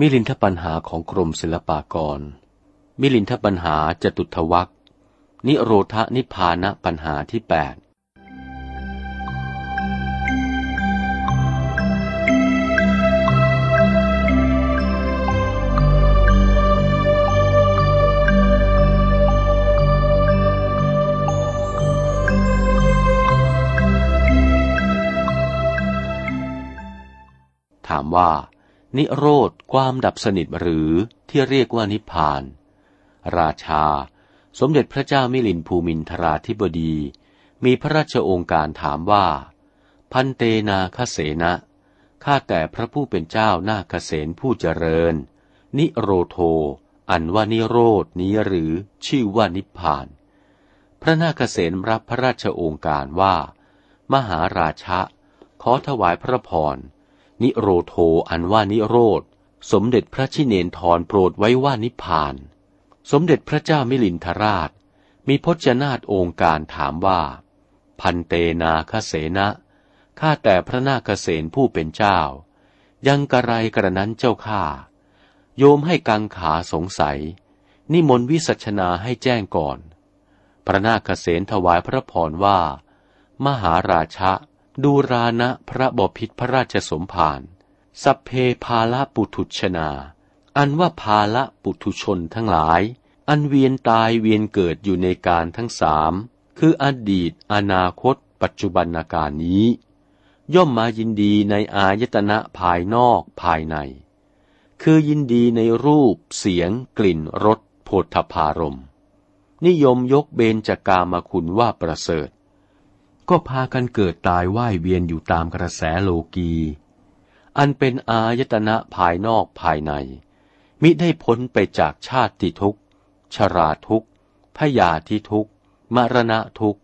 มิลินทปัญหาของกรมศิลปากร มิลินทปัญหาจตุทวักนิโรธนิพานะปัญหาที่แปดถามว่า นิโรธความดับสนิทหรือที่เรียกว่านิพพาน ราชา สมเด็จพระเจ้ามิลินภูมินทราธิบดี มีพระราชโองการถามว่า พันเตนาคเสนะข้าแต่พระผู้เป็นเจ้านาคเสนผู้เจริญ นิโรโท อันว่านิโรดนี้หรือชื่อว่านิพพาน พระนาคเสนรับพระราชโองการว่า มหาราชะขอถวายพระพร นิโรโทอันว่านิโรธ สมเด็จพระชิเนนทรโปรดไว้ว่านิพาน สมเด็จพระเจ้ามิลินทราช มีพจนาตองค์การถามว่า พันเตนาคเสนะข้าแต่พระนาคเสนผู้เป็นเจ้า ยังกระไรกระนั้นเจ้าข้า โยมให้กังขาสงสัย นิมนต์วิสัชนาให้แจ้งก่อน พระนาคเสนถวายพระพรว่า มหาราชะ ดูรานะพระบพิษพระราชสมภารสัพเพภาละปุถุชนา อันว่าภาละปุถุชนทั้งหลาย อันเวียนตายเวียนเกิดอยู่ในการทั้งสาม คืออดีต อนาคต ปัจจุบันนาการนี้ ย่อมมายินดีในอายตนะภายนอกภายใน คือยินดีในรูป เสียง กลิ่น รสโผฏฐพารม นิยมยกเบญจากามาคุณว่าประเสริฐ ก็พากันเกิดตายว่ายเวียนอยู่ตามกระแสโลกี อันเป็นอายตนะภายนอกภายใน มิได้พ้นไปจากชาติทุกข์ ชราทุกข์พยาธิทุกข์ มรณะทุกข์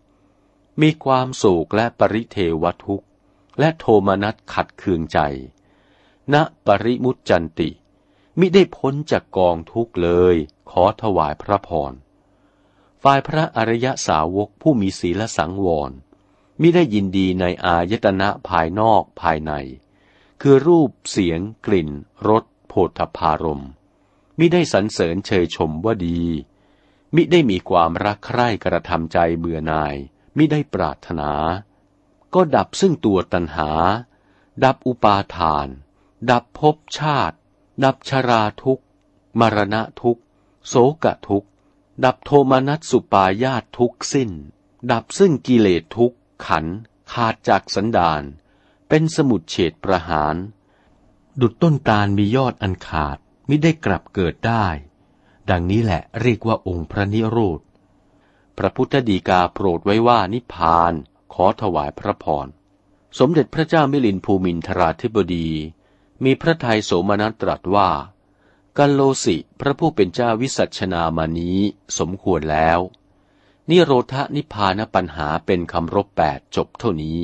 มีความโศกและปริเทวทุกข์ และโทมนัสขัดเคืองใจ ณปริมุตจันติ มิได้พ้นจากกองทุกข์เลย ขอถวายพระพร ฝ่ายพระอริยสาวกผู้มีศีลสังวร มิได้ยินดีในอายตนะภายนอกภายใน คือรูปเสียงกลิ่นรสโผฏฐารมมิได้สรรเสริญเชยชมว่าดี มิได้มีความรักใคร่กระทำใจเบื่อนาย มิได้ปรารถนา ก็ดับซึ่งตัวตัณหา ดับอุปาทาน ดับภพชาติ ดับชราทุกข์ มรณะทุกข์โสกะทุกข์ ดับโทมนัสสุปายาตทุกสิ้น ดับซึ่งกิเลสทุกข์ ขันขาดจากสันดาน เป็นสมุดเฉดประหาร ดุดต้นตาลมียอดอันขาดมิได้กลับเกิดได้ ดังนี้แหละเรียกว่าองค์พระนิโรธ พระพุทธดีกาโปรดไว้ว่านิพาน ขอถวายพระพร สมเด็จพระเจ้ามิลินภูมินทราธิบดี มีพระทัยโสมนัสตรัสว่า กัลโลสิพระผู้เป็นเจ้าวิสัชนามานี้สมควรแล้ว นิโรธนิพานปัญหาเป็นคำรบแปดจบเท่านี้